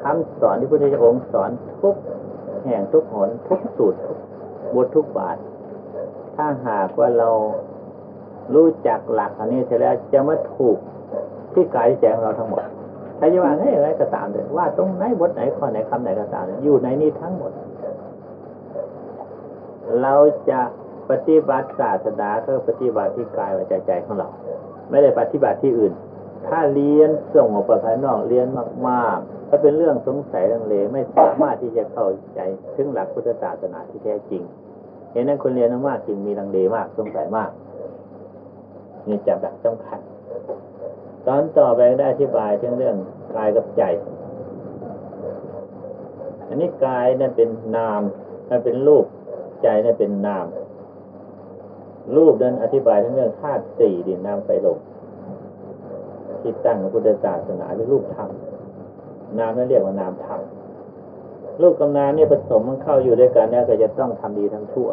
คำสอนที่พระพุทธองค์สอนทุกแห่งทุกหนทุกสูตรทุกบททุกบาท ถ้าหากว่าเรารู้จักหลักอันนี้เสร็จแล้วจะมาถูกที่กายแจงเราทั้งหมดใครจะว่าให้อะไรก็ตามเลยว่าตรงไหนบทไหนข้อไหนคำไหนก็ตามอยู่ในนี้ทั้งหมด เราจะปฏิบัติศาสนาก็ปฏิบัติที่กายวาจาใจของเรา ไม่ได้ปฏิบัติที่อื่น ถ้าเรียนส่งออกไปภายนอกเรียนมากๆ ถ้าเป็นเรื่องสงสัยลังเลไม่สามารถที่จะเข้าใจถึงหลักพุทธศาสนาที่แท้จริงเห็นนั้นคนเรียนมากจึงมีลังเลมากสงสัยมากนี่จับหลักสำคัญตอนต่อไปได้อธิบายถึงเรื่องกายกับใจ อันนี้กายนั่นเป็นนามมันเป็นรูปใจนั่นเป็นนาม รูปนั้นอธิบายทั้งเรื่องธาตุสี่ดินน้ำไฟลมที่ตั้งของพุทธศาสนาเป็นรูปธรรม นามนั่นเรียกว่านามธรรมรูปกับนามเนี่ยผสมมันเข้าอยู่ด้วยกันเนี่ยก็จะต้องทำดีทั้งชั่ว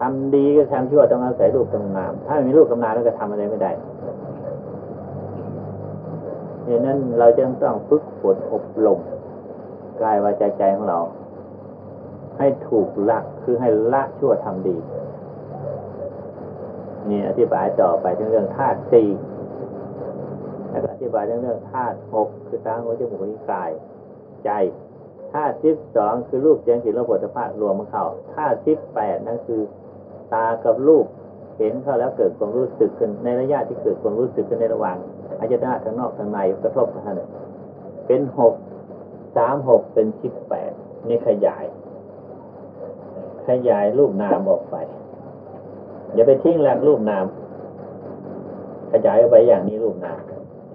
ทำดีก็ทำชั่วต้องอาศัยรูปกับนาม ถ้าไม่มีรูปกับนามแล้วก็ทำอะไรไม่ได้ดังนั้นเราจึงต้องฝึกฝนอบรมกายวาจาใจของเรา ให้ถูกลักคือให้ละชั่วทำดีนี่อธิบายต่อไปถึงเรื่องธาตุสี่ แล้วก็อธิบายถึงเรื่องธาตุหกคือตาหัวจมูกนิ้วกาย ใจธาตุสิบสองคือรูปเสียงกลิ่นรสผลิตภัณฑ์รวมมันเข้าธาตุสิบแปดนั่นคือ ตากับรูปเห็นเข้าแล้วเกิดความรู้สึกขึ้นในระยะที่เกิดความรู้สึกขึ้นในระหว่างอายตนะทั้งนอกทั้งในกระทบกันเป็นหกสามหกเป็นสิบแปดนี่ขยาย ขยายรูปนามออกไป อย่าไปทิ้งหลักรูปนาม ขยายออกไปอย่างนี้รูปนาม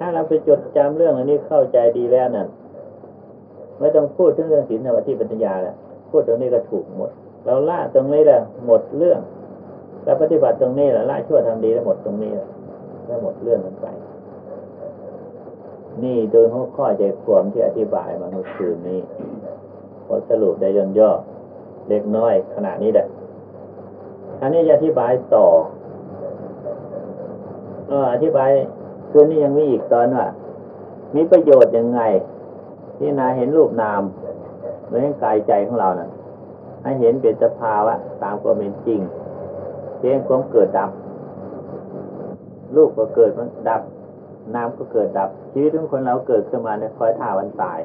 ถ้าเราไปจดจำเรื่องอันนี้เข้าใจดีแล้วนั่นไม่ต้องพูดถึงเรื่องศีลสมาธิปัญญาแล้วพูดตรงนี้ก็ถูกหมด เราละตรงนี้แหละหมดเรื่องแล้วปฏิบัติตรงนี้แหละละชั่วทำดีแล้วหมดตรงนี้แหละแล้วหมดเรื่องนั้นไป นี่โดยหัวข้อใจความที่อธิบายมาเมื่อคืนนี้พอสรุปได้ย่นย่อเล็กน้อยขนาดนี้แหละอันนี้จะอธิบายต่อออธิบาย คืนนี้ยังมีอีกตอนว่ามีประโยชน์ยังไง ที่นาเห็นรูปนามหรือเห็นกายใจของเรานะ่ะ ให้เห็นเป็นสภาวะตามความเป็นจริงเพียงความเกิดดับ รูปก็เกิดมันดับ นามก็เกิดดับ ชีวิตของคนเราเกิดขึ้นมาเนี่ยคอยท่าวันตาย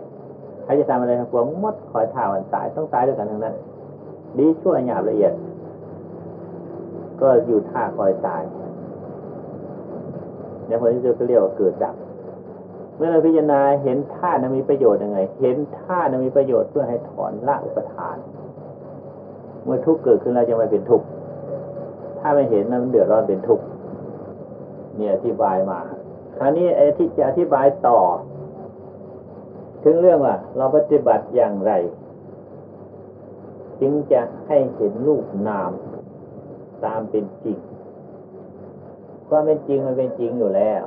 ใครจะทำอะไรทั้งปวงมดคอยท่าวันตายต้องตายด้วยกันทั้งนั้น ดีชั่วหยาบละเอียด ก็อยู่ท่าคอยตาย ในผลที่สุดก็เรียกว่าเกิดดับเมื่อเราพิจารณาเห็นท่านั้นมีประโยชน์ยังไง เห็นท่านั้นมีประโยชน์เพื่อให้ถอนละอุปทาน เมื่อทุกข์เกิดขึ้นเราจะไม่เป็นทุกข์ถ้าไม่เห็นนั้นมันเดือดร้อนเป็นทุกข์เนี่ยอธิบายมาคราวนี้ไอ้ที่จะอธิบายต่อ ถึงเรื่องว่า เราปฏิบัติอย่างไร จึงจะให้เห็นรูปนามตามเป็นจริง ความเป็นจริงมันเป็นจริงอยู่แล้ว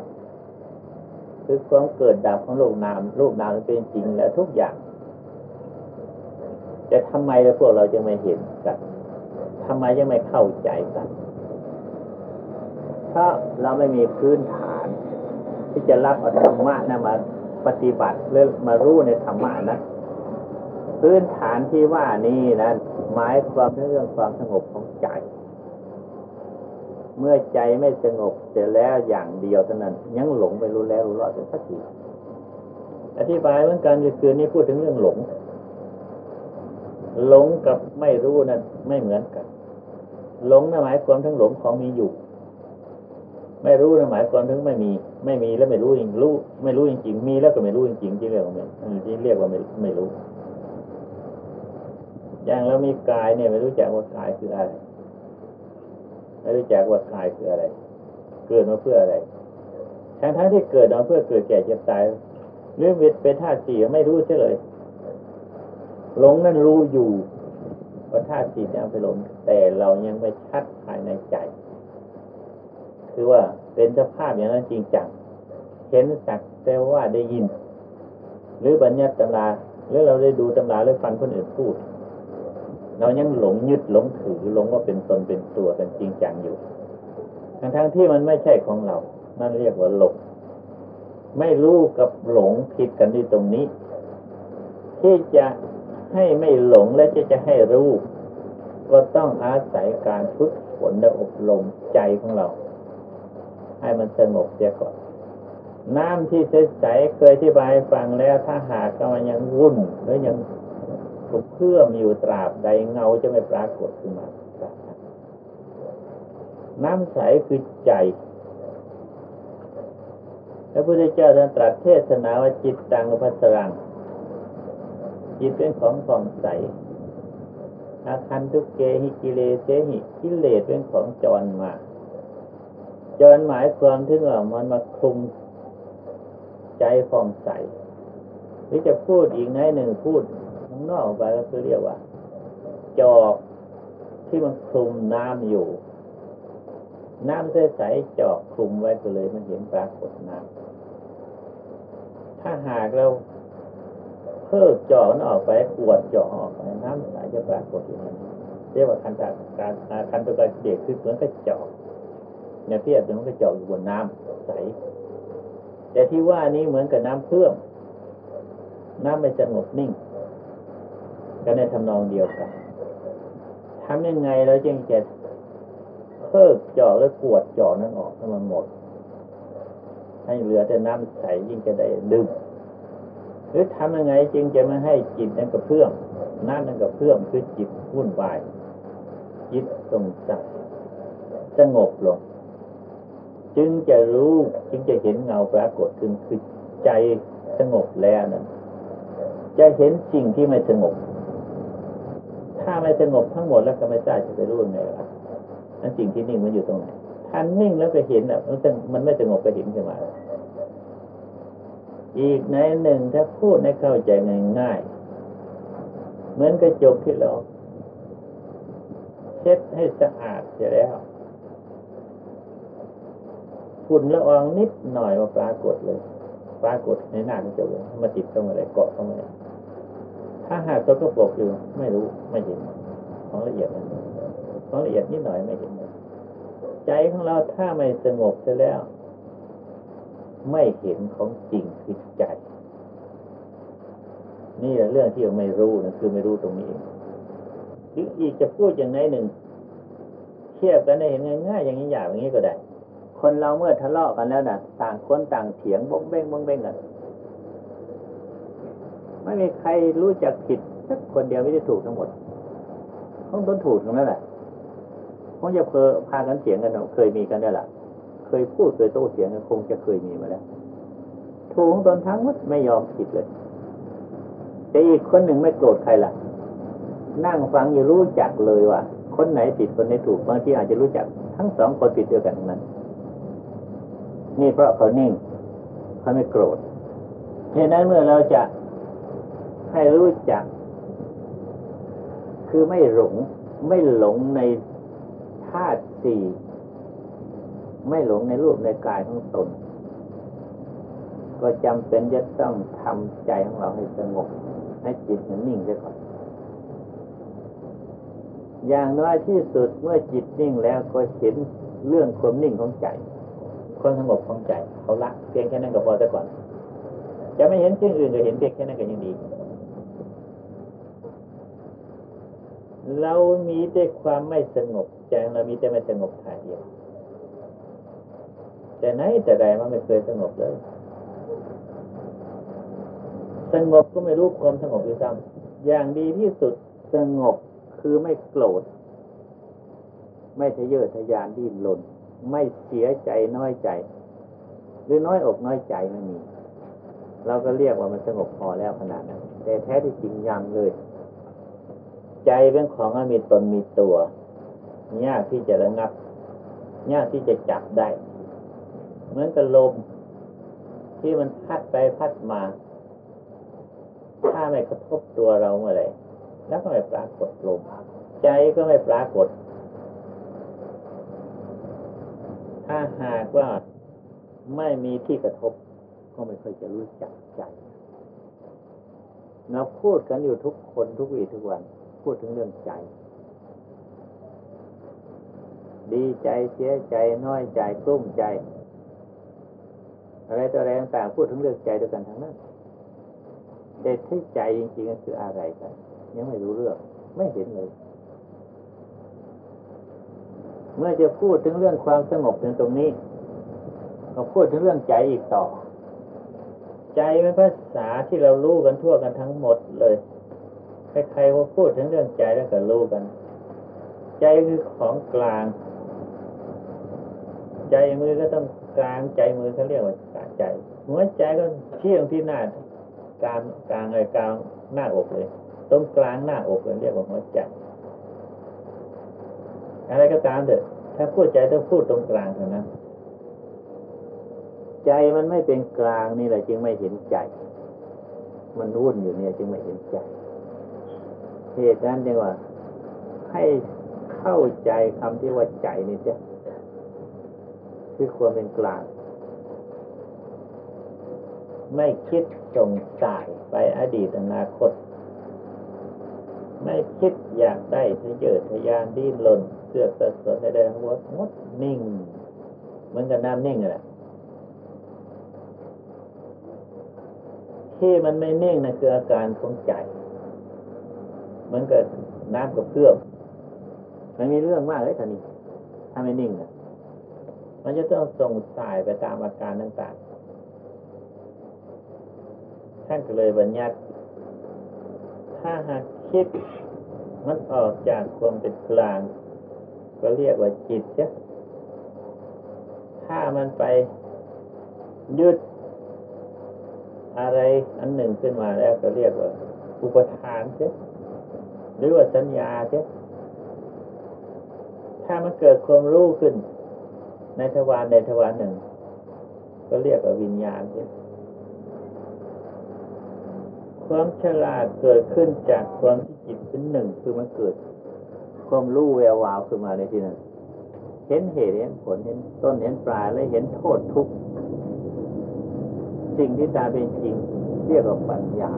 คือความเกิดดับของรูปนามรูปนามมันเป็นจริงแล้วทุกอย่าง แต่ทำไมเราพวกเราจะไม่เห็นกันทำไมยังไม่เข้าใจกันเพราเราไม่มีพื้นฐาน ที่จะรับอธรรมะนะมาปฏิบัติหรือมารู้ในธรรมะนะพื้นฐานที่ว่านี้นะหมายความถึงเรื่องความสงบของใจ เมื่อใจไม่สงบเสร็จแล้วอย่างเดียวเท่านั้น ยังหลงไปรู้แล้วรู้รอดเป็นสักทีอธิบายเหมือนกันคืนนี้พูดถึงเรื่องหลง หลงกับไม่รู้นั้น ไม่เหมือนกัน หลงหมายความถึงหลงของมีอยู่ ไม่รู้หมายความถึงไม่มี ไม่มีแล้วไม่รู้จริงรู้ ไม่รู้จริงๆมีแล้วก็ไม่รู้จริงๆที่เรียกว่าไม่ที่เรียกว่าไม่ไม่รู้ อย่างเรามีกายเนี่ยไม่รู้จักว่ากายคืออะไร ไม่รู้จักว่ากายคืออะไร เกิดมาเพื่ออะไร ทั้งทั้งที่เกิดมาเพื่อเกิดแก่เจ็บตายหรือเป็นธาตุสี่ไม่รู้เฉยหลงนั่นรู้อยู่ว่าธาตุสี่เนี่ยไปหลงแต่เรายังไม่ชัดภายในใจ คือว่าเป็นสภาพอย่างนั้นจริงจังเห็นสักแต่ว่าได้ยิน หรือบัญญัติตำราหรือเราได้ดูตำราหรือฟังคนอื่นพูด เรายังหลงยึดหลงถือหลงว่าเป็นตนเป็นตัวกันจริงจังอยู่ ทั้งทั้งที่มันไม่ใช่ของเรา นั่นเรียกว่าหลง ไม่รู้กับหลงผิดกันที่ตรงนี้ ที่จะให้ไม่หลงและจะจะให้รู้ก็ต้องอาศัยการฝึกฝนและอบรมใจของเรา ให้มันสงบเสียก่อนน้ำที่ใสๆเคยที่บายฟังแล้วถ้าหากมันยังวุ่นหรือยัง ถูกเพื่อมอยู่ตราบใดเงาจะไม่ปรากฏขึ้นมาน้ำใสคือใจพระพุทธเจ้าท่านตรัสเทศนาว่าจิตตังพัสรัง จิตเป็นของผ่องใส อาคันทุกเกหิกิเลเสหิกิเลสเป็นของจรมา จรหมายความถึงว่ามันมาคลุมใจผ่องใสหรือจะพูดอีกในหนึ่งพูดางนอกไปก็คือเรียกว่า จอกที่มันคลุมน้ำอยู่ น้ำใสๆจอกคลุมไว้ก็เลยมันเห็นปรากฏน้ำถ้าหากเราเพิกจอกนั้นออกไปขวดจอกออกไปน้ำใสจะปรากฏอยู่นั้นเรียกว่าคันตาการคันตัวการเด็กคือเหมือนกับจอกเนี่ยเทียบเหมือนกับจอกอยู่บนน้ำใส แต่ที่ว่านี้เหมือนกับน้ำเพื่อมน้ำไม่สงบนิ่ง ก็ในทำนองเดียวกันทำยังไงเราจึงจะเพิกจอกแล้วกวดจอกนั้นออกให้มันหมด ให้เหลือแต่น้ำใสยิ่งจะได้ดื่มหรือทำยังไงจึงจะไม่ให้จิตนั้นกระเพื่อมน้ำนั้นกระเพื่อมคือจิตวุ่นวาย จิตสงสัยสงบลง จึงจะรู้จึงจะเห็นเงาปรากฏขึ้นคือใจสงบแล้วนั้นจะเห็นสิ่งที่ไม่สงบ ถ้าไม่สงบทั้งหมดแล้วก็ไม่ทราบจะไปรู้ยังไงล่ะนั่นสิ่งที่นิ่งมันอยู่ตรงไหนท่านนิ่งแล้วก็เห็นอะมันมันไม่สงบก็เห็นขึ้นมาอีกในหนึ่งถ้าพูดให้เข้าใจง่ายๆเหมือนกระจกที่เราเช็ดให้สะอาดเสร็จแล้วฝุ่นละอองนิดหน่อยมาปรากฏเลย ปรากฏในหน้ากระจกเลยมาติดเข้ามาเลยเกาะเข้ามาเลย ถ้าหากตัวกระปกอยู่ไม่รู้ไม่เห็น ของละเอียดนั้นของละเอียดนิดหน่อยไม่เห็นเลยใจของเราถ้าไม่สงบเสียแล้ว ไม่เห็นของจริงคือใจ นี่แหละเรื่องที่เราไม่รู้นะคือไม่รู้ตรงนี้เองหรืออีกจะพูดอย่างไหนหนึ่งเทียบกันได้เห็นง่ายๆอย่างนี้อย่างอย่างนี้ก็ได้ คนเราเมื่อทะเลาะกันแล้วนะต่างคนต่างเถียงบ้งเบ้งบ้งเบ้งกัน ไม่มีใครรู้จักผิดสักคนเดียวไม่ได้ถูกทั้งหมดต้องต้นถูกตรงนั้นแหละคงจะเพอพากันเถียงกันเคยมีกันได้ละเคยพูดเคยโต้เถียงกันคงจะเคยมีมาแล้วถูกตนทั้งหมดไม่ยอมผิดเลยแต่อีกคนหนึ่งไม่โกรธใครล่ะ นั่งฟังอยู่รู้จักเลยว่าคนไหนผิดคนไหนถูกบางทีอาจจะรู้จัก ทั้งสองคนผิดเดียวกันทั้งนั้น นี่เพราะเขานิ่งเขาไม่โกรธเหตุนั้นเมื่อเราจะ ให้รู้จัก คือไม่หลง ไม่หลงในธาตุสี่ไม่หลงในรูปในกายของตน ก็จำเป็นจะต้องทำใจของเราให้สงบ ให้จิตมันนิ่งได้ก่อน อย่างน้อยที่สุดเมื่อจิตนิ่งแล้วก็เห็นเรื่องความนิ่งของใจ ความสงบของใจ เขาละเพียงแค่นั้นก็พอแต่ก่อน จะไม่เห็นสิ่งอื่นก็เห็นเพียงแค่นั้นก็ยังดี เรามีแต่ความไม่สงบใจเรามีแต่ไม่สงบทางเดียวแต่ไหนแต่ใดมันไม่เคยสงบเลย สงบก็ไม่รู้ความสงบอยู่ซ้ำอย่างดีที่สุดสงบคือไม่โกรธ ไม่ทะเยอทะยานดิ้นรนไม่เสียใจน้อยใจ หรือน้อยอกน้อยใจไม่มี เราก็เรียกว่ามันสงบพอแล้วขนาดนั้นแต่แท้ที่จริงยังเลย ใจเป็นของมีตนมีตัวยากที่จะระงับยากที่จะจับได้ เหมือนกับลม ที่มันพัดไปพัดมา ถ้าไม่กระทบตัวเราเมื่อไรแล้วก็ไม่ปรากฏลม ใจก็ไม่ปรากฏ ถ้าหากว่าไม่มีที่กระทบ ก็ไม่ค่อยจะรู้จักใจเราพูดกันอยู่ทุกคนทุกวีทุกวัน พูดถึงเรื่องใจ ดีใจเสียใจน้อยใจกลุ้มใจ อะไรตัวอะไรต่างๆพูดถึงเรื่องใจด้วยกันทั้งนั้นแต่ที่ใจจริงๆก็คืออะไรกันยังไม่รู้เรื่อง ไม่เห็นเลย เมื่อจะพูดถึงเรื่องความสงบในตรงนี้ ก็พูดถึงเรื่องใจอีกต่อ ใจเป็นภาษาที่เรารู้กันทั่วกันทั้งหมดเลย ใครๆว่าพูดถึงเรื่องใจแล้วก็รู้กัน ใจคือของกลาง ใจมือก็ต้องกลางใจมือเขาเรียกว่ากลางใจหัวใจก็เที่ยงที่หน้ากลางกลางเลยกลางหน้าอกเลยตรงกลางหน้าอกเลยเรียกว่าหัวใจอะไรก็ตามเถอะ ถ้าพูดใจต้องพูดตรงกลางเท่านั้นใจมันไม่เป็นกลางนี่แหละจึงไม่เห็นใจ มันวุ่นอยู่เนี่ยจึงไม่เห็นใจ เหตุนั้นจึงว่า ให้เข้าใจคำที่ว่าใจนี่เสียคือความเป็นกลางไม่คิดจงสายไปอดีตอนาคต ไม่คิดอยากได้ทะเยอทะยานดิ้นรนเสือกสะสดใดๆทั้งหมดงดนิ่ง เหมือนกับน้ำนิ่งแหละที่มันไม่นิ่งนะคืออาการของใจ เหมือนกับน้ำกับเครื่องมันมีเรื่องมากเลยท่านี้ถ้าไม่นิ่งนะมันจะต้องส่งสายไปตามอาการต่างๆ ท่านก็เลยบัญญัติ ถ้าหากคิด มันออกจากความเป็นกลาง ก็เรียกว่าจิตเช่ถ้ามันไปยึดอะไรอันหนึ่งขึ้นมาแล้วก็เรียกว่า อุปทานเช่ หรือว่าสัญญาเช่ถ้ามันเกิดความรู้ขึ้น ในทวารในทวารหนึ่ง ก็เรียกว่าวิญญาณเช่ความฉลาดเกิดขึ้นจากความที่จิตเป็นหนึ่งคือมันเกิด ความรู้แวววาวขึ้นมาในที่นั้นเห็นเหตุเห็นผลเห็นต้นเห็นปลายและเห็นโทษทุกสิ่งที่ตาเป็นจริงเรียกว่าปัญญา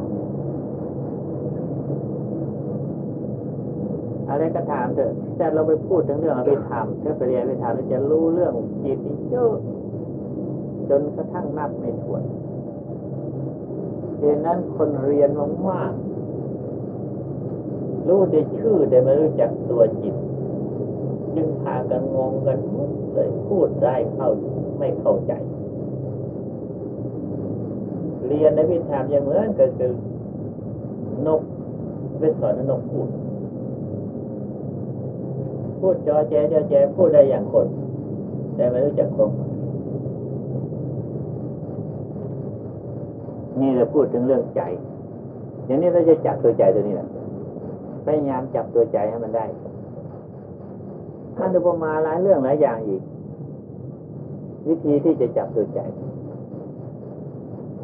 อะไรก็ถามเถอะแต่เราไปพูดถึงเรื่องอภิธรรมถ้าไปเรียนอภิธรรมจะรู้เรื่องจิตนี่เยอะจนกระทั่งนับไม่ถ้วนดังนั้นคนเรียนมากๆรู้แต่ชื่อแต่ไม่รู้จักตัวจิต จึงพากันงงกันหมดเลยพูดได้เข้าไม่เข้าใจ เรียนในวิธามอย่างเหมือนก็คือนกไปสอนนกพูด พูดจอแจจอแจพูดได้อย่างคน แต่ไม่รู้จักความนี่เราพูดถึงเรื่องใจ อย่างนี้เราจะจับตัวใจตัวนี้แหละพยายามจับตัวใจให้มันได้ท่านอุปมาหลายเรื่องหลายอย่างอีก วิธีที่จะจับตัวใจ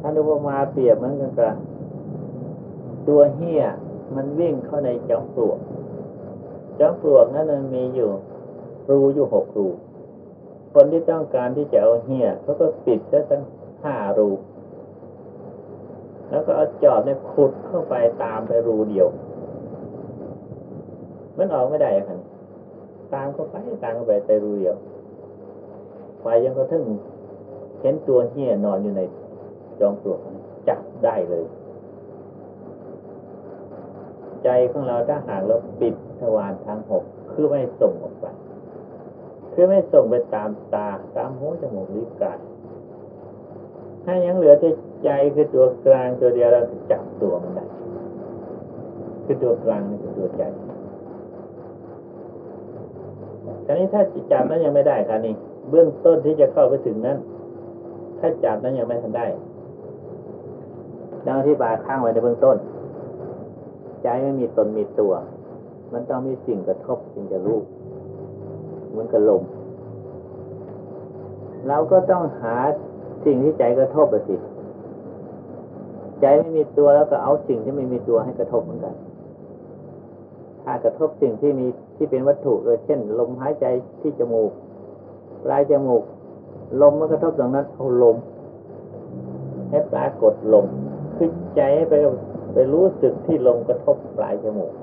ท่านอุปมาเปรียบเหมือนกันกับตัวเหี้ยมันวิ่งเข้าในจอมปลวก จอมปลวกนั้นมันมีอยู่รูอยู่หกรู คนที่ต้องการที่จะเอาเหี้ยเขาก็ปิดได้ทั้งห้ารู แล้วก็เอาจอบเนี่ยขุดเข้าไปตามไปรูเดียว มันออกไม่ได้ครับตามเข้าไปตามเข้าไปไปรูเดียวไฟยังก็ถึงเห็นตัวเหี้ยนอนอยู่ในจอมปลวกจับได้เลย ใจของเราถ้าหากเราปิดทวารทั้งหกคือไม่ส่งออกไป คือไม่ส่งไปตามตาตามหูจมูกลิ้นกายถ้ายังเหลือที่ใจคือตัวกลางตัวเดียวเราจับตัวมันได้คือตัวกลางนี่คือตัวใจทีนี้ถ้าจับนั้นยังไม่ได้ครับนี่เบื้องต้นที่จะเข้าไปถึงนั้น ถ้าจับนั้นยังไม่ทันได้ดังที่บาข้างไว้ในเบื้องต้น ใจไม่มีตนมีตัว มันต้องมีสิ่งกระทบจึงจะรู้เหมือนกับลมเราก็ต้องหาสิ่งที่ใจกระทบสิใจไม่มีตัวแล้วก็เอาสิ่งที่ไม่มีตัวให้กระทบเหมือนกัน ถ้ากระทบสิ่งที่มีที่เป็นวัตถุเออเช่น ลมหายใจที่จมูกปลายจมูก ลมมันกระทบตรงนั้นเอาลมให้ปรากฏลมคือใจไป ไปรู้สึกที่ลมกระทบปลายจมูก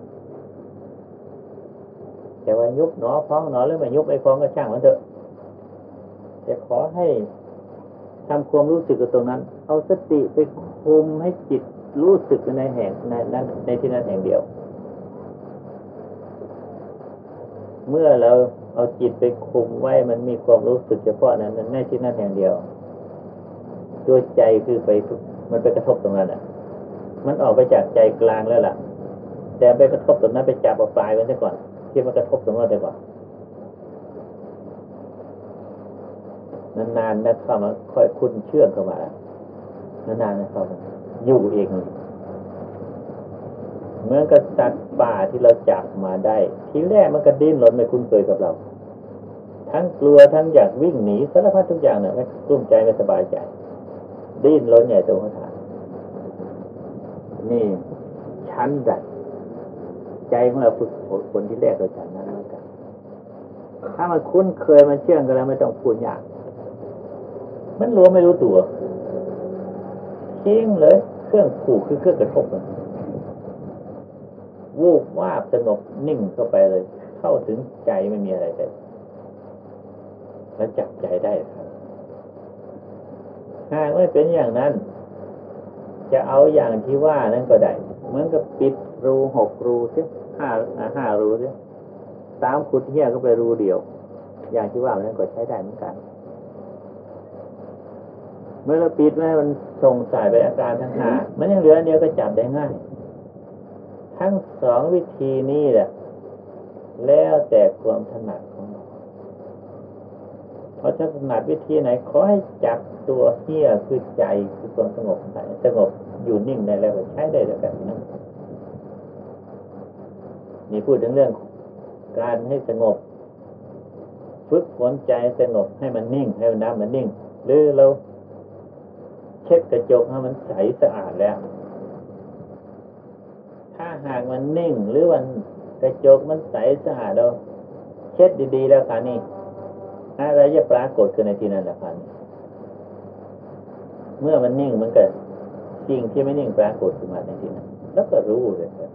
แต่ว่ายุบหนอพองหนอหรือไม่ยุบไอ้ฟองก็ช่างมันเถอะแต่ขอให้ทำความรู้สึกกับตรงนั้น เอาสติไปคุมให้จิตรู้สึกในแห่งในนั้นในที่นั้นแห่งเดียว เมื่อเราเอาจิตไปคุมไว้มันมีความรู้สึกเฉพาะนั้นในที่นั้นแห่งเดียว ตัวใจคือไปมันไปกระทบตรงนั้นอะ มันออกไปจากใจกลางแล้วล่ะ แต่ไปกระทบตรงนั้นไปจับเอาปลายมันซะก่อนที่มันกระทบตรงนั้นไปก่อนนานๆนะเข้ามาค่อยคุ้นเชื่องเข้ามานานๆนะเข้ามาอยู่เองเลยเหมือนกับสัตว์ป่าที่เราจับมาได้ ทีแรกมันก็ดิ้นรนไม่คุ้นเคยกับเรา ทั้งกลัวทั้งอยากวิ่งหนีสารพัดทุกอย่างเนี่ยไม่กลุ้มใจไม่สบายใจ ดิ้นรนใหญ่โตขนา นี่ชั้นใดใจของเราฝึกฝนที่แรกเราจากนั้นแล้วกัน ถ้ามันคุ้นเคยมันเชื่องกันแล้วไม่ต้องพูดยาก มันรู้ไม่รู้ตัวทิ้งเลย เครื่องผูกคือเครื่องกระทบมันวูบวาบสงบนิ่งเข้าไปเลย เข้าถึงใจไม่มีอะไรเลยแล้วจับใจได้ครับหากไม่เป็นอย่างนั้น จะเอาอย่างที่ว่านั้นก็ได้เหมือนกับปิดรูหกรูสิห้าห้ารูสิตามขุดเหี้ยก็ไปรูเดียว อย่างที่ว่านั้นก็ใช้ได้เหมือนกัน เมื่อเราปิดไว้มันส่งสายไปอาการทั้งห้ามันยังเหลือเดียวก็จับได้ง่าย ทั้งสองวิธีนี้แหละแล้วแต่ความถนัด เราเพราะถ้าถนัดวิธีไหนขอให้จับตัวเหี้ยคือใจคือความสงบไหนสงบอยู่นิ่งในแล้วใช้ได้แล้วแบบนั้นนี่พูดถึงเรื่องการให้สงบฝึกฝนใจสงบให้มันนิ่ง ให้มันน้ำมันนิ่ง หรือเราเช็ดกระจกให้มันใสสะอาดแล้ว ถ้าหากมันนิ่งหรือวันกระจกมันใสสะอาดเราเช็ดดีๆแล้วค่ะนี่ อะไรจะปรากฏขึ้นในที่นั้นแหละค่ะนี่เมื่อมันนิ่งมันเกิดสิ่งที่ไม่นิ่งปรากฏขึ้นมาในที่นั้น แล้วก็รู้เลยครับ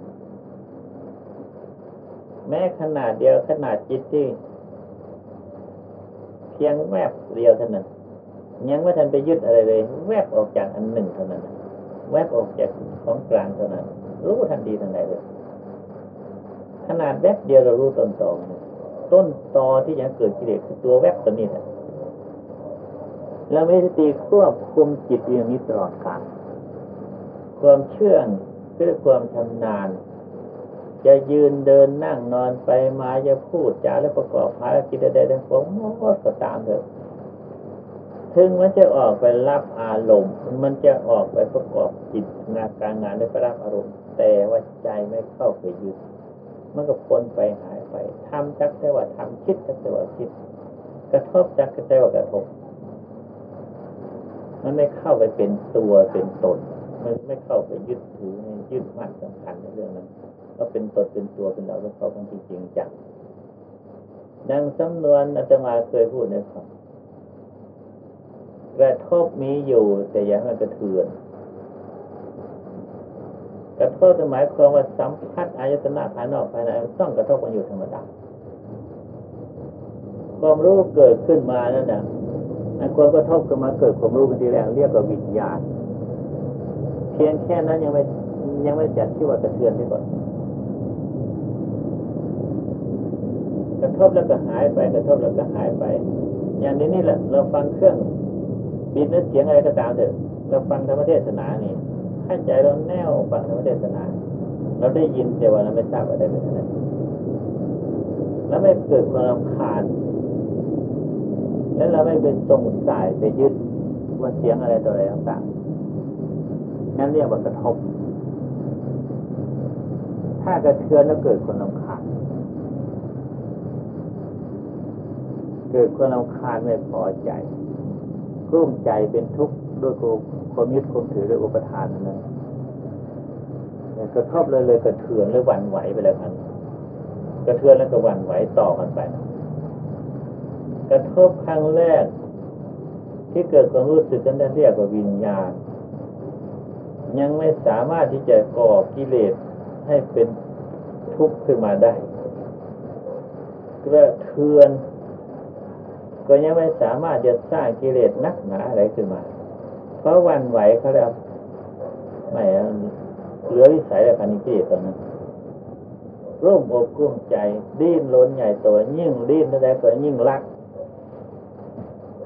แม้ขนาดเดียวขนาดจิตที่ เพียงแวบเดียวเท่านั้นยังไม่ทันไปยึดอะไรเลย แวบออกจากอันหนึ่งเท่านั้นแวบออกจากของกลางเท่านั้น รู้ทันทีทันใดเลย ขนาดแวบเดียวเรารู้ต้นตอ ต้นตอที่ยังเกิดกิเลสคือตัวแวบตัวนี้แหละเราไม่สติควบคุมจิตอย่างนี้ตลอดกาลความเชื่องคือความชำนาญจะยืนเดินนั่งนอนไปมาจะพูดจาและประกอบภารกิจใดๆทั้งปวงหมดก็ตามเถอะถึงมันจะออกไปรับอารมณ์ มันจะออกไปประกอบจิตงานการงานได้ไปรับอารมณ์ แต่ว่าใจไม่เข้าไปยึดมันก็พ้นไปหา ไปทำจักแต่ว่าทำคิดจักแต่ว่าคิด กระทบจักแต่ว่ากระทบ มันไม่เข้าไปเป็นตัวเป็นตน มันไม่เข้าไปยึดถือยึดมั่นสำคัญในเรื่องนั้น ก็เป็นตนเป็นตัวเป็นเราเป็นเขาเป็นจริงจังดังสำนวนอาตมาเคยพูดในฟังกระทบมีอยู่แต่อยังมันกระเทือน กระทบหมายความว่าสัมผัสอายตนะภายนอกภายในต้องกระทบกันอยู่ธรรมดาความรู้เกิดขึ้นมานั่นนะความกระทบขึ้นมาเกิดความรู้เป็นทีแรกเรียกว่าวิญญาณ เพียงแค่นั้นยังไม่ยังไม่จัดที่ว่ากระเทือนที่ก่อนกระทบแล้วก็หายไปกระทบแล้วก็หายไป อย่างนี้นี่แหละเราฟังเครื่องบิดนึกเสียงอะไรก็ตามเถอะเราฟังธรรมเทศนานี่ ให้ใจเราแน่วฟังธรรมเทศนาเราได้ยินแต่ว่าเราไม่ทราบว่าได้เป็นอะไรแล้วไม่เกิดความรำคาญแล้วเราไม่เป็นทรงสายไปยึดว่าเสียงอะไรตัวอะไรต่างๆนั่นเรียกว่ากระทบ ถ้ากระเทือนแล้วเกิดความรำคาญเกิดความรำคาญไม่พอใจกลุ้มใจเป็นทุกข์ด้วย ความยึดความถือด้วยอุปทานนั้นกระทบเลยเลยกระเทือนหรือหวั่นไหวไปแล้วครับกระเทือนแล้วก็หวั่นไหวต่อกันไป กระทบครั้งแรก ที่เกิดความรู้สึกกันได้เรียกว่าวิญญาณ ยังไม่สามารถที่จะก่อกิเลสให้เป็นทุกข์ขึ้นมาได้กระเทือน ก็ยังไม่สามารถจะสร้างกิเลสนักหนาอะไรขึ้นมา เพราวันไหวเขาแล้วไม่เหลือวิสัยแล้วคันนี้กิเลสตอนนั้นร่มอกกุ้มใจ ดิ้นล้นใหญ่ตัวยิ่งดิ้นเท่าไรก็ยิ่งรัก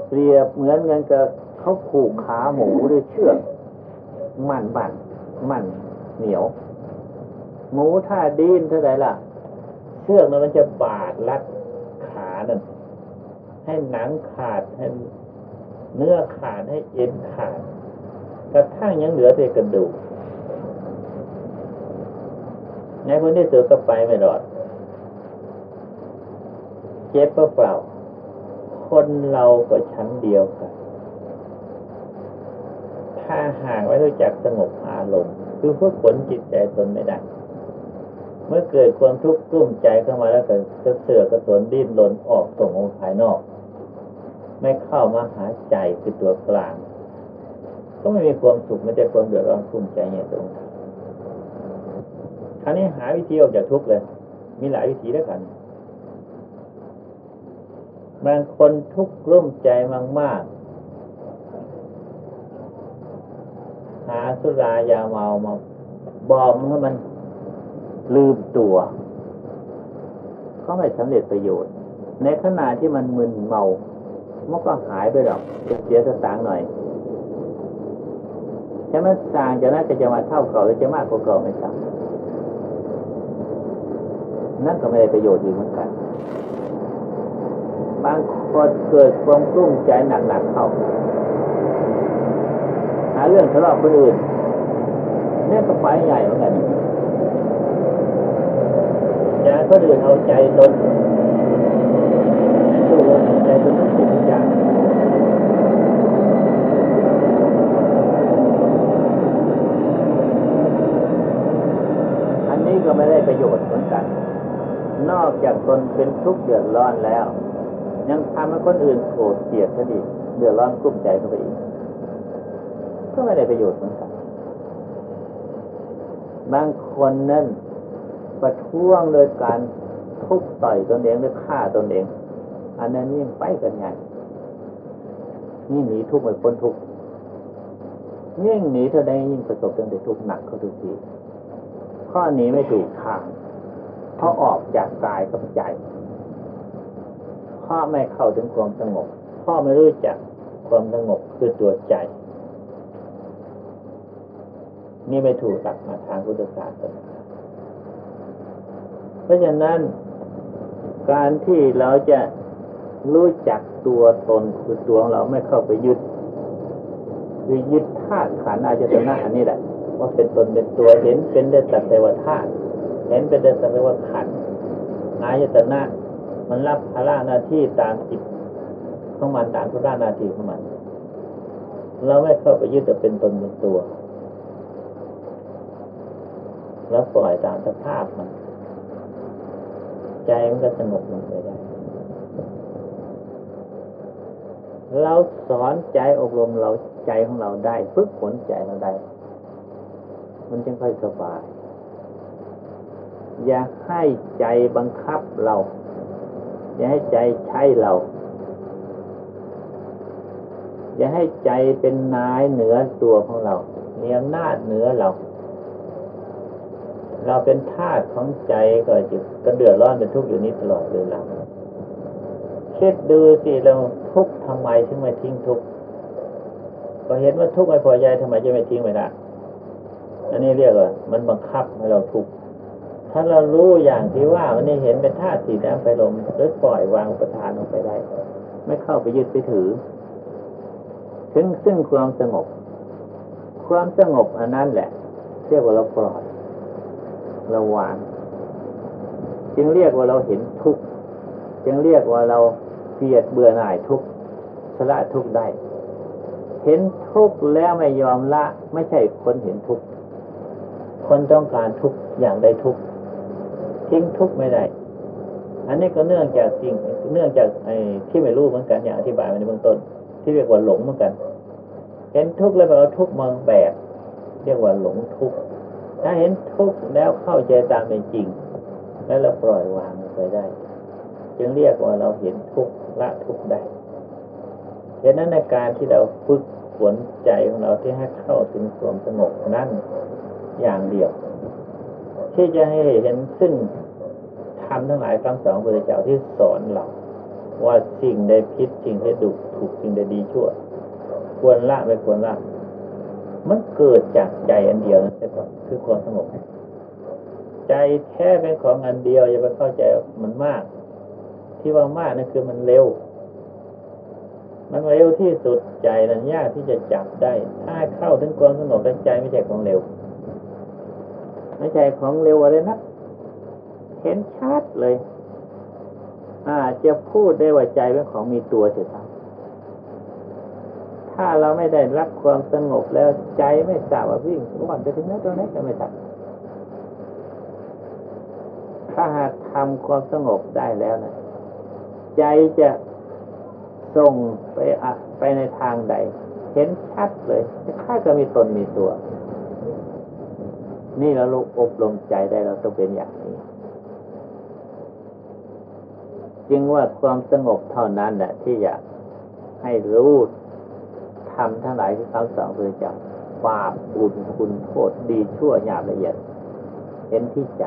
เปรียบเหมือนกันกับเขาผูกขาหมูด้วยเชือกมันบันมันเหนียว หมูถ้าดิ้นเท่าไรล่ะ เชือกนั้นมันจะบาดรัดขานั่นให้หนังขาดให้ เนื้อขาดให้เอ็นขาดกระทั่งยังเหลือแต่กระดูกในคนที่สุดก็ไปไม่รอด เจ็บเปล่า คนเราก็ชั้นเดียวกัน ถ้าห่างไว้รู้จักสงบอารมณ์ คือฝึกฝนจิตใจตนไม่ได้เมื่อเกิดความทุกข์กลุ้มใจเข้ามาแล้วก็จะเสือกระสนดิ้นรนออกส่งออกภายนอก ไม่เข้ามาหาใจคือตัวกลาง ก็ไม่มีความสุขไม่ได้ความเดือดร้อนกลุ้มใจเนี่ยตรงนั้นคราวนี้หาวิธีออกจากทุกข์เลย มีหลายวิธีด้วยกันบางคนทุกข์ร่มใจมากๆ หาสุรายาเมามาบอมให้มันลืมตัวก็ไม่สำเร็จประโยชน์ ในขณะที่มันมึนเมา มันก็หายไปหรอกจะเสียสตางค์หน่อยใช่ไหมสางจะน่าจะจะมาเท่าเก่าหรือจะมากกว่าเก่าไม่ทราบนั่นก็ไม่ได้ประโยชน์อีกเหมือนกัน บางคนเกิดความกลุ้มใจหนักๆเข้าหาเรื่องทะเลาะคนอื่นเนี่ยก็ไปใหญ่เหมือนกันอย่าคนอื่นเอาใจตน สู้ใจตนทุกสิ่งทุกอย่างอันนี้ก็ไม่ได้ประโยชน์เหมือนกัน นอกจากตนเป็นทุกข์เดือดร้อนแล้ว ยังทำให้คนอื่นโกรธเกลียดซะดีเดือดร้อนกุ้มใจเข้าไปอีก ก็ไม่ได้ประโยชน์เหมือนกันบางคนนั่นประท้วงโดยการทุบต่อยตนเองหรือฆ่าตนเอง อันนั้นยิ่งไปกันใหญ่นี่หนีทุกข์ไม่พ้นทุกข์ยิ่งหนีเท่าใดยิ่งประสบแต่ทุกข์หนักเข้าทุกทีข้อหนีไม่ถูกทางเพราะออกจากกายกับใจข้อไม่เข้าถึงความสงบข้อไม่รู้จักความสงบคือตัวใจ นี่ไม่ถูกตักมาทางพุทธศาสนาเพราะฉะนั้นการที่เราจะ รู้จักตัวตนคือตัวของเราไม่เข้าไปยึดคือยึดธาตุขันธ์อาจจะนะอันนี้แหละ ว่าเป็นตนเป็นตัวเห็นเป็นได้แต่เทวธาตุเห็นเป็นได้แต่เทวขันธ์อายตนะมันรับภาระหน้าที่ตามจิตของมันตามภาระหน้าที่ของมัน เราไม่เข้าไปยึดแต่เป็นตนเป็นตัว แล้วปล่อยตามสภาพมัน ใจมันก็สงบลงไปได้ เราสอนใจอบรมเราใจของเราได้ ฝึกฝนใจเราได้ มันจึงค่อยสบาย อย่าให้ใจบังคับเรา อย่าให้ใจใช้เรา อย่าให้ใจเป็นนายเหนือตัวของเรามีอำนาจเหนือเรา เราเป็นทาสของใจก็จะกระเดือดร้อนเป็นทุกข์อยู่นี้ตลอดเวลา คิดดูสิเราทุกข์ทำไมถึงไม่ทิ้งทุกข์ก็เห็นว่าทุกข์ไม่พอใจทำไมจะไม่ทิ้งไปละอันนี้เรียกว่ามันบังคับให้เราทุกข์ถ้าเรารู้อย่างที่ว่ามันนี่เห็นเป็นธาตุสีน้ำไฟลมหรือปล่อยวางประทานลงไปได้ ไม่เข้าไปยึดไปถือ ถึงซึ่งความสงบ ความสงบอันนั้นแหละ เรียกว่าเราปล่อยเราวาง จึงเรียกว่าเราเห็นทุกข์จึงเรียกว่าเรา เกลียดเบื่อหน่ายทุกข์สละทุกได้ เห็นทุกข์แล้วไม่ยอมละ ไม่ใช่คนเห็นทุกข์คนต้องการทุกข์อย่างใดทุกข์ทิ้งทุกข์ไม่ได้ อันนี้ก็เนื่องจากสิ่งเนื่องจากไอ้ที่ไม่รู้เหมือนกันอย่างอธิบายมาในเบื้องต้น ที่เรียกว่าหลงเหมือนกัน เห็นทุกข์แล้วไปเอาทุกข์มาแบกเรียกว่าหลงทุกข์ถ้าเห็นทุกข์แล้วเข้าใจตามเป็นจริง แล้วเราปล่อยวางไปได้ จึงเรียกว่าเราเห็นทุกข์ ละทุกได้ฉะนั้นในการที่เราฝึกฝนใจของเราที่ให้เข้าถึงความสงบนั่นอย่างเดียว ที่จะให้เห็นซึ่งทำทั้งหลายคำสอนของพระเจ้าที่สอนเราว่าสิ่งใดพิษสิ่งใดดุถูกสิ่งใดดีชั่ว ควรละไม่ควรละ มันเกิดจากใจอันเดียวนั่นใช่ปะคือความสงบ ใจแท้เป็นของอันเดียวอย่าไปเข้าใจมันมาก ที่ว่ามากนั่นคือมันเร็ว มันเร็วที่สุดใจนั้นยากที่จะจับได้ ถ้าเข้าถึงความสงบแล้วใจไม่ใช่ของเร็ว ไม่ใช่ของเร็วอะไรนะเห็นชัดเลย อาจจะพูดได้ว่าใจเป็นของมีตัวเสียครับถ้าเราไม่ได้รับความสงบแล้วใจไม่ทราบว่าวิ่งว่อนไปถึงไหนตัวไหนก็ไม่ทราบถ้าหากทำความสงบได้แล้วนะ ใจจะส่งไปอะไปในทางใด เห็นชัดเลยค่าก็มีตนมีตัว นี่เราลูกอบรมใจได้เราต้องเป็นอย่างนี้ จึงว่าความสงบเท่านั้นแหละที่อยากให้รู้ทำทั้งหลายที่คำสอนพระเจ้าบาปบุญคุณโทษดีชั่วหยาบละเอียด เห็นที่ใจ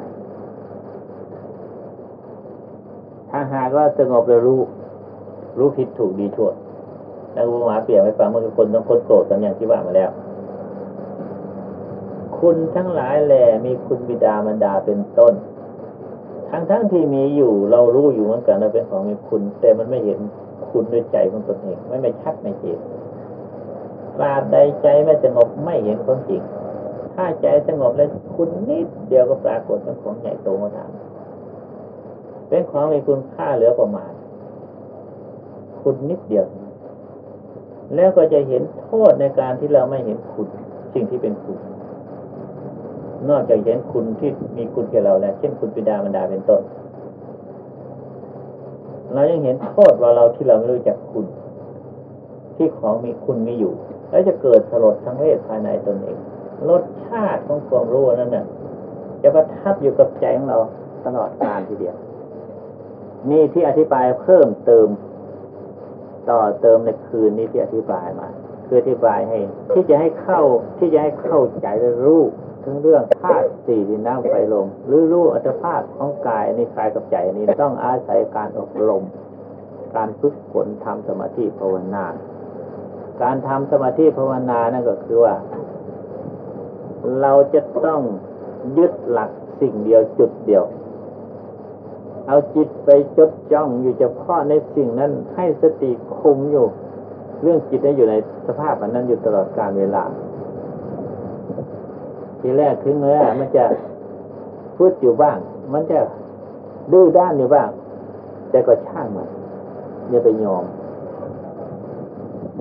ถ้าหากว่าสงบแล้วรู้ รู้ผิดถูกดีชั่วแล้วอุมาเปลี่ยนไปฟังเมื่อคนต้องคนโกรธกันอย่างที่ว่ามาแล้ว คุณทั้งหลายแหล่มีคุณบิดามารดาเป็นต้น ทั้งทั้งที่มีอยู่เรารู้อยู่เหมือนกันเราเป็นของมีคุณ แต่มันไม่เห็นคุณด้วยใจของตนเอง ไม่ไม่ชัดไม่เห็นตราบใดใจไม่สงบไม่เห็นความจริง ถ้าใจสงบแล้วคุณนิดเดียวก็ปรากฏเป็นของใหญ่โตมาทาง เป็นของมีคุณค่าเหลือประมาณ คุณนิดเดียว แล้วก็จะเห็นโทษในการที่เราไม่เห็นคุณสิ่งที่เป็นคุณ นอกจากเห็นคุณที่มีคุณแก่เราแล้ว เช่นคุณปิดาบรรดาเป็นต้น เรายังเห็นโทษว่าเราที่เราไม่รู้จักคุณ ที่ของมีคุณมีอยู่ แล้วจะเกิดสลดทั้งเวทภายในตนเอง รสชาติของความรู้นั้นน่ะจะประทับอยู่กับใจของเราตลอดกาลทีเดียว นี่ที่อธิบายเพิ่มเติม ต่อเติมในคืนนี้ที่อธิบายมาคืออธิบายให้ ที่จะให้เข้าที่จะให้เข้าใจและรู้ถึงเรื่องธาตุสี่ดินน้ำไฟลมหรือรู้อัตภาพของกายในกายกับใจนี้ต้องอาศัยการอบรม การฝึกฝนทำสมาธิภาวนา การทำสมาธิภาวนานั่นก็คือว่า เราจะต้องยึดหลักสิ่งเดียวจุดเดียว เอาจิตไปจดจ้องอยู่เฉพาะในสิ่งนั้น ให้สติคุมอยู่ เรื่องจิตนั้นอยู่ในสภาพอันนั้นอยู่ตลอดการเวลา ทีแรกถึงเมื่อมันจะพูดอยู่บ้าง มันจะดื้อด้านอยู่บ้าง แต่ก็ช่างมันอย่าไปยอม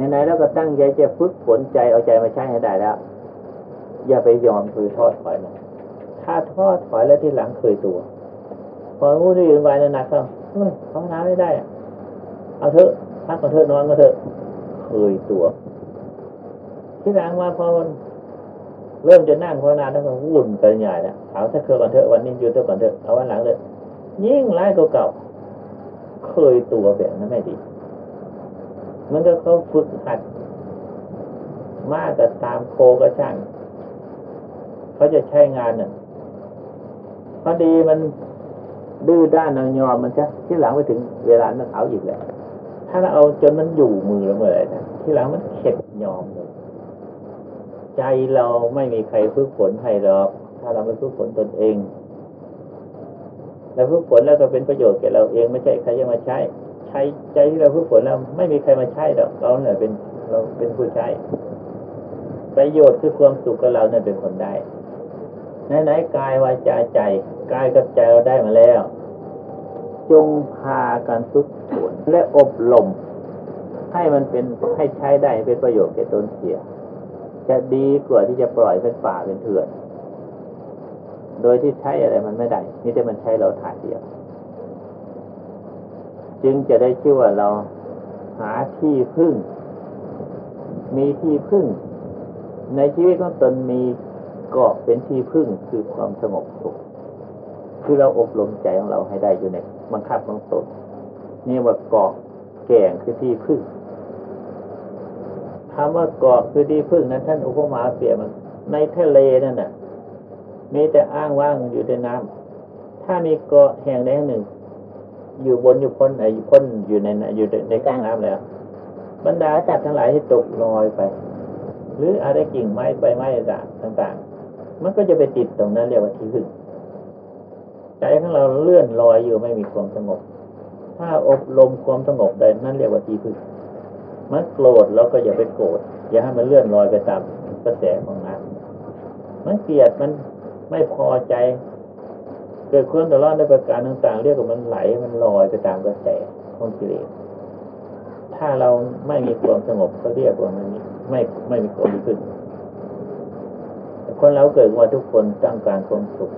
ไหนๆแล้วก็ตั้งใจจะฝึกฝนใจเอาใจมาใช้ให้ได้แล้ว อย่าไปยอมคือทอดถอยนะถ้าทอดถอยแล้วที่หลังเคยตัว พอรู้ที่อื่นไปหนักเข้าเฮ้ยภาวนาไม่ได้ เอาเถอะพักก่อนเถอะนอนก่อนเถอะเคยตัวที่หลังมาพอมันเริ่มจะนั่งภาวนาแล้วก็วุ่นไปใหญ่แล้วเอาถ้าเคยก่อนเถอะวันนี้หยุดเถอะก่อนเถอะเอาวันหลังเลยยิ่งร้ายเก่า เคยตัวแบบนั้นไม่ดี มันก็เขาฝึกหัด มากกับตามโคก็ช่างเขาจะใช้งานเนี่ยพอดีมัน ดื้อด้านเอายอมมันจะที่หลังไปถึงเวลานั้นเอาอีกแล้วถ้าเราเอาจนมันอยู่มือแล้วเมื่อไหร่นะที่หลังมันเข็ดยอมเลยใจเราไม่มีใครฝึกฝนให้หรอกถ้าเราไม่ฝึกฝนตนเอง แล้วฝึกฝนแล้วก็เป็นประโยชน์แก่เราเองไม่ใช่ใครจะมาใช้ ใช้ใจที่เราฝึกฝนแล้วไม่มีใครมาใช้หรอกเราเนี่ยเป็นเราเป็นผู้ใช้ ประโยชน์คือความสุขกับเราเนี่ยเป็นคนได้ไหนๆกายวาจาใจ กายกับใจเราได้มาแล้ว จงพากันฝึกฝนและอบรมให้มันเป็นให้ใช้ได้เป็นประโยชน์แก่ตนเสีย จะดีกว่าที่จะปล่อยเป็นป่าเป็นเถื่อน โดยที่ใช้อะไรมันไม่ได้นี่แต่มันใช้เราถ่ายเดียว จึงจะได้ชื่อว่าเราหาที่พึ่ง มีที่พึ่ง ในชีวิตของตนมีก็เป็นที่พึ่งคือความสงบสุข คือเราอบรมใจของเราให้ได้อยู่ในบังคับของตนนี่ว่าเกาะแก่งคือที่พึ่งทคำว่าเกาะคือดีพึ่งนั้น ท่านอุปมาเปรียบมันในทะเลนั่นน่ะมีแต่อ้างว่างอยู่ในน้ำถ้ามีเกาะแห่งใดหนึ่ง อยู่บนอยู่พ้นไอ้อยู่พ้นอยู่ในอยู่ในกลางน้ำแล้ว บรรดาสัตว์ทั้งหลายที่ตกลอยไป หรืออะไรกิ่งไม้ใบไม้ต่างๆมันก็จะไปติดตรงนั้นเรียกว่าที่พึ่ง ใจของเราเลื่อนลอยอยู่ไม่มีความสงบ ถ้าอบรมความสงบได้นั่นเรียกว่าที่พึ่งมันโกรธเราก็อย่าไปโกรธอย่าให้มันเลื่อนลอยไปตามกระแสของน้ำมันเกลียดมันไม่พอใจเกิดความเดือดร้อนในประการต่างๆ เรียกว่ามันไหลมันลอยไปตามกระแสของกิเลสถ้าเราไม่มีความสงบก็เรียกว่ามันไม่ไม่มีความดีขึ้นคนเราเกิดมาทุกคนต้องการความสุข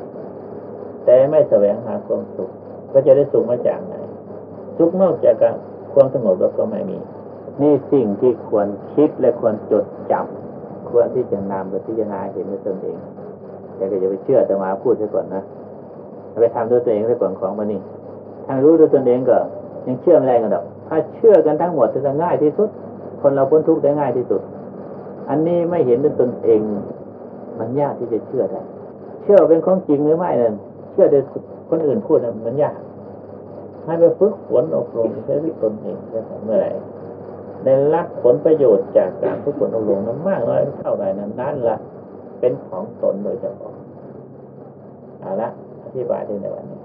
แต่ไม่แสวงหาความสุข ก็จะได้สุขมาจากไหน สุขนอกจากกความสงบแล้วก็ไม่มี นี่สิ่งที่ควรคิดและควรจดจำควรที่จะนำไปพิจารณาเห็นด้วยตนเอง แต่ก็อย่าไปเชื่อแต่มาพูดซะก่อนนะไปทำด้วยตัวเองซะก่อนของมันนี่ถ้ารู้ด้วยตนเองก็ ยังเชื่อไม่ได้กันหรอกถ้าเชื่อกันทั้งหมดจะง่ายที่สุด คนเราพ้นทุกข์ได้ง่ายที่สุด อันนี้ไม่เห็นด้วยตนเอง มันยากที่จะเชื่อได้ เชื่อเป็นของจริงหรือไม่นั่น เชื่อโดยคนอื่นพูดมันยากให้ไปฝึกฝนอบรมใช้ด้วยตนเองได้เมื่อไหร่ได้รับผลประโยชน์จากการฝึกฝนอบรมนั้นมากน้อยเท่าไหร่นั้นนั่นละเป็นของตนโดยเฉพาะเอาละอธิบายที่ในวันนี้